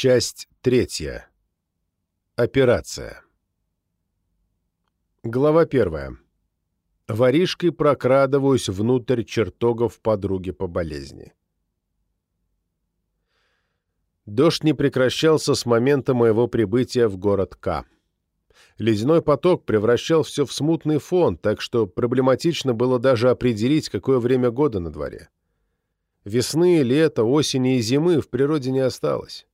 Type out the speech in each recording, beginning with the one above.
Часть третья. Операция. Глава первая. Воришкой прокрадываюсь внутрь чертогов подруги по болезни. Дождь не прекращался с момента моего прибытия в город К. Ледяной поток превращал все в смутный фон, так что проблематично было даже определить, какое время года на дворе. Весны, лета, осени и зимы в природе не осталось.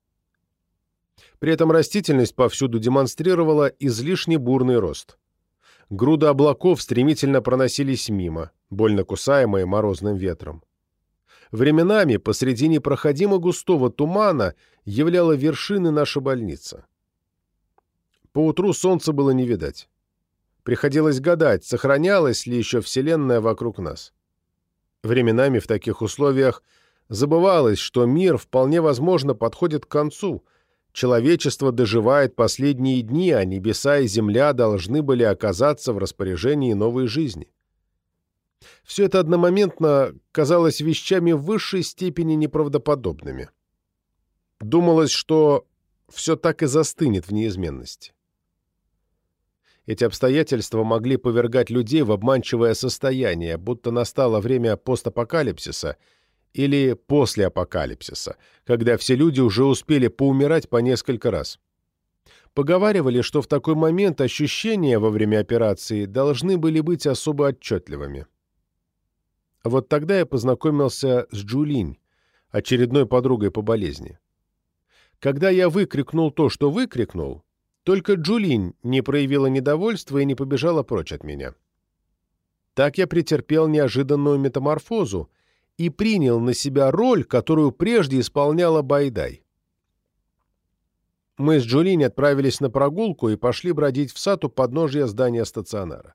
При этом растительность повсюду демонстрировала излишне бурный рост. Груды облаков стремительно проносились мимо, больно кусаемые морозным ветром. Временами посреди непроходимо густого тумана являла вершины наша больница. Поутру солнца было не видать. Приходилось гадать, сохранялась ли еще Вселенная вокруг нас. Временами в таких условиях забывалось, что мир вполне возможно подходит к концу. Человечество доживает последние дни, а небеса и земля должны были оказаться в распоряжении новой жизни. Все это одномоментно казалось вещами в высшей степени неправдоподобными. Думалось, что все так и застынет в неизменности. Эти обстоятельства могли повергать людей в обманчивое состояние, будто настало время постапокалипсиса или после апокалипсиса, когда все люди уже успели поумирать по несколько раз. Поговаривали, что в такой момент ощущения во время операции должны были быть особо отчетливыми. Вот тогда я познакомился с Джулинь, очередной подругой по болезни. Когда я выкрикнул то, что выкрикнул, только Джулин не проявила недовольства и не побежала прочь от меня. Так я претерпел неожиданную метаморфозу и принял на себя роль, которую прежде исполняла Байдай. Мы с Джулин отправились на прогулку и пошли бродить в сад у подножия здания стационара.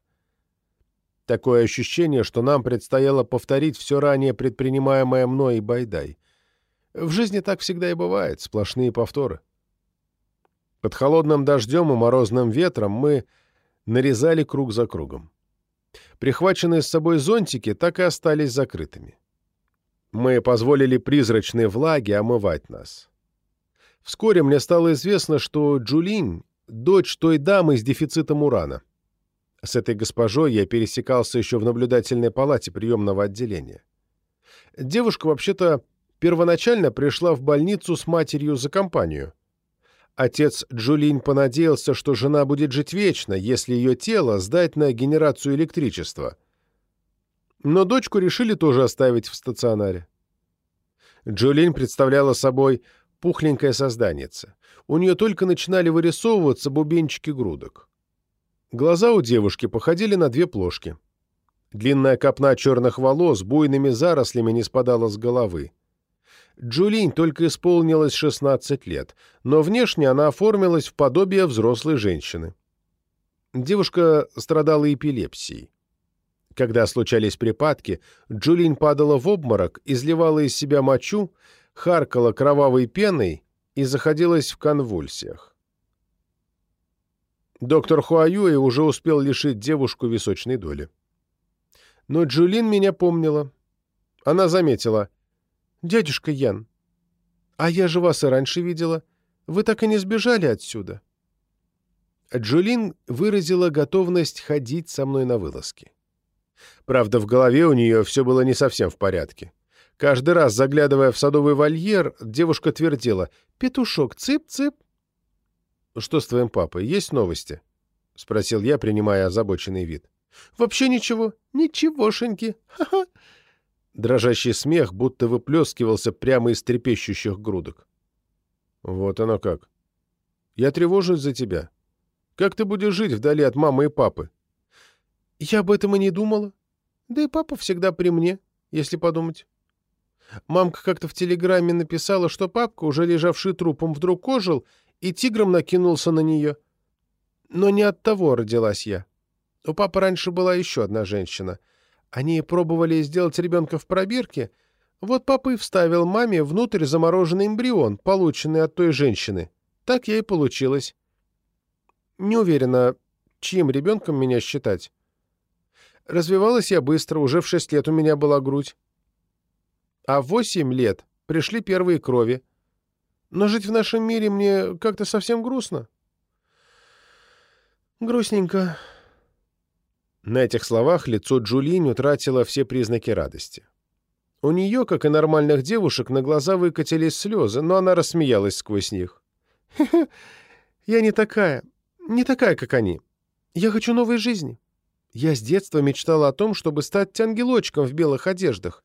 Такое ощущение, что нам предстояло повторить все ранее предпринимаемое мной и Байдай. В жизни так всегда и бывает, сплошные повторы. Под холодным дождем и морозным ветром мы нарезали круг за кругом. Прихваченные с собой зонтики так и остались закрытыми. Мы позволили призрачной влаге омывать нас. Вскоре мне стало известно, что Джулин — дочь той дамы с дефицитом урана. С этой госпожой я пересекался еще в наблюдательной палате приемного отделения. Девушка, вообще-то, первоначально пришла в больницу с матерью за компанию — Отец Джулинь понадеялся, что жена будет жить вечно, если ее тело сдать на генерацию электричества. Но дочку решили тоже оставить в стационаре. Джулинь представляла собой пухленькое созданице. У нее только начинали вырисовываться бубенчики грудок. Глаза у девушки походили на две плошки. Длинная копна черных волос буйными зарослями не спадала с головы. Джулинь только исполнилось 16 лет, но внешне она оформилась в подобие взрослой женщины. Девушка страдала эпилепсией. Когда случались припадки, Джулинь падала в обморок, изливала из себя мочу, харкала кровавой пеной и заходилась в конвульсиях. Доктор Хуаюэ уже успел лишить девушку височной доли. Но Джулин меня помнила. Она заметила — «Дядюшка Ян, а я же вас и раньше видела. Вы так и не сбежали отсюда». Джулин выразила готовность ходить со мной на вылазки. Правда, в голове у нее все было не совсем в порядке. Каждый раз, заглядывая в садовый вольер, девушка твердила «Петушок, цып-цып». «Что с твоим папой? Есть новости?» — спросил я, принимая озабоченный вид. «Вообще ничего. Ничегошеньки. Ха-ха. Дрожащий смех будто выплескивался прямо из трепещущих грудок. «Вот оно как. Я тревожусь за тебя. Как ты будешь жить вдали от мамы и папы?» «Я об этом и не думала. Да и папа всегда при мне, если подумать». Мамка как-то в телеграмме написала, что папка, уже лежавший трупом, вдруг ожил и тигром накинулся на нее. Но не от того родилась я. У папы раньше была еще одна женщина — они пробовали сделать ребенка в пробирке. Вот папа и вставил маме внутрь замороженный эмбрион, полученный от той женщины. Так я и получилось. Не уверена, чьим ребенком меня считать. Развивалась я быстро, уже в шесть лет у меня была грудь. А в восемь лет пришли первые крови. Но жить в нашем мире мне как-то совсем грустно». «Грустненько». На этих словах лицо Джулин утратило все признаки радости. У нее, как и нормальных девушек, на глаза выкатились слезы, но она рассмеялась сквозь них. «Хе-хе, я не такая, не такая, как они. Я хочу новой жизни. Я с детства мечтала о том, чтобы стать ангелочком в белых одеждах.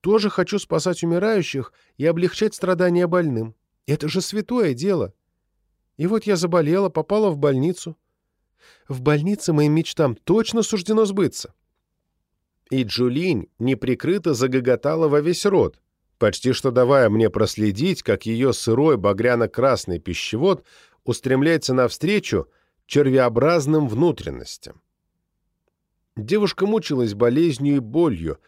Тоже хочу спасать умирающих и облегчать страдания больным. Это же святое дело. И вот я заболела, попала в больницу. В больнице моим мечтам точно суждено сбыться. И Джулинь неприкрыто загоготала во весь рот, почти что давая мне проследить, как ее сырой багряно-красный пищевод устремляется навстречу червеобразным внутренностям. Девушка мучилась болезнью и болью,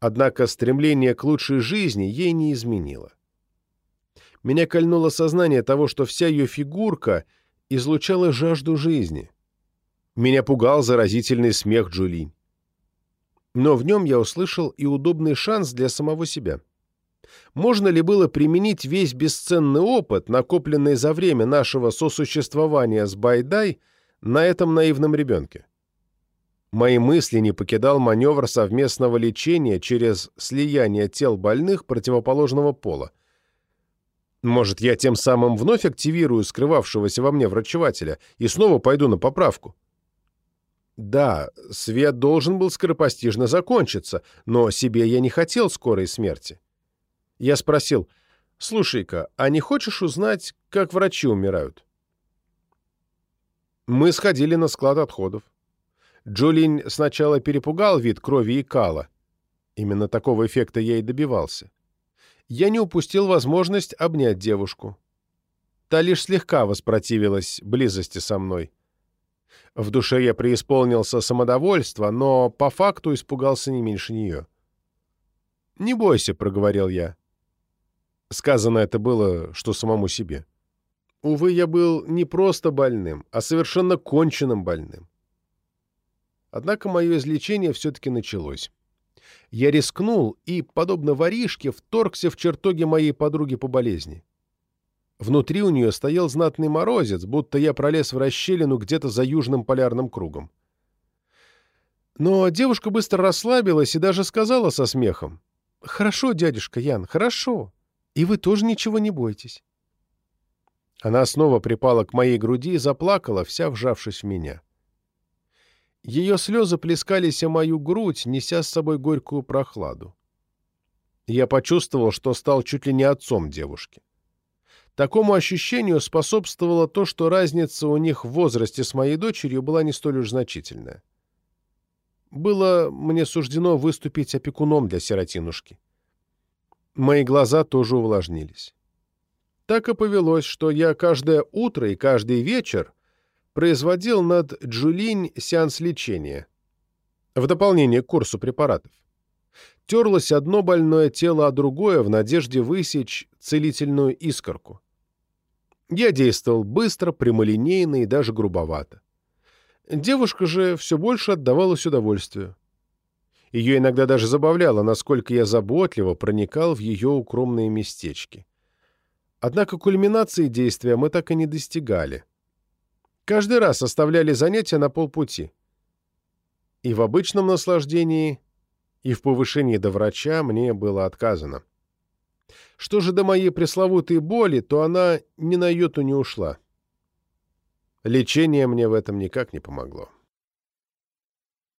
однако стремление к лучшей жизни ей не изменило. Меня кольнуло сознание того, что вся ее фигурка излучала жажду жизни. Меня пугал заразительный смех Джулинь но в нем я услышал и удобный шанс для самого себя. Можно ли было применить весь бесценный опыт, накопленный за время нашего сосуществования с Байдай, на этом наивном ребенке? Мои мысли не покидал маневр совместного лечения через слияние тел больных противоположного пола. Может, я тем самым вновь активирую скрывавшегося во мне врачевателя и снова пойду на поправку? Да, свет должен был скоропостижно закончиться, но себе я не хотел скорой смерти. Я спросил, «Слушай-ка, а не хочешь узнать, как врачи умирают?» Мы сходили на склад отходов. Джулин сначала перепугал вид крови и кала. Именно такого эффекта я и добивался. Я не упустил возможность обнять девушку. Та лишь слегка воспротивилась близости со мной. В душе я преисполнился самодовольства, но по факту испугался не меньше нее. «Не бойся», — проговорил я. Сказано это было, что самому себе. Увы, я был не просто больным, а совершенно конченным больным. Однако мое излечение все-таки началось. Я рискнул и, подобно воришке, вторгся в чертоги моей подруги по болезни. Внутри у нее стоял знатный морозец, будто я пролез в расщелину где-то за южным полярным кругом. Но девушка быстро расслабилась и даже сказала со смехом. «Хорошо, дядюшка Ян, хорошо. И вы тоже ничего не бойтесь». Она снова припала к моей груди и заплакала, вся вжавшись в меня. Ее слезы плескались о мою грудь, неся с собой горькую прохладу. Я почувствовал, что стал чуть ли не отцом девушки. Такому ощущению способствовало то, что разница у них в возрасте с моей дочерью была не столь уж значительная. Было мне суждено выступить опекуном для сиротинушки. Мои глаза тоже увлажнились. Так и повелось, что я каждое утро и каждый вечер производил над Джулинь сеанс лечения, в дополнение к курсу препаратов. Терлось одно больное тело, а другое в надежде высечь целительную искорку. Я действовал быстро, прямолинейно и даже грубовато. Девушка же все больше отдавалась удовольствию. Ее иногда даже забавляло, насколько я заботливо проникал в ее укромные местечки. Однако кульминации действия мы так и не достигали. Каждый раз оставляли занятия на полпути. И в обычном наслаждении, и в повышении до врача мне было отказано. Что же до моей пресловутой боли, то она ни на йоту не ушла. Лечение мне в этом никак не помогло.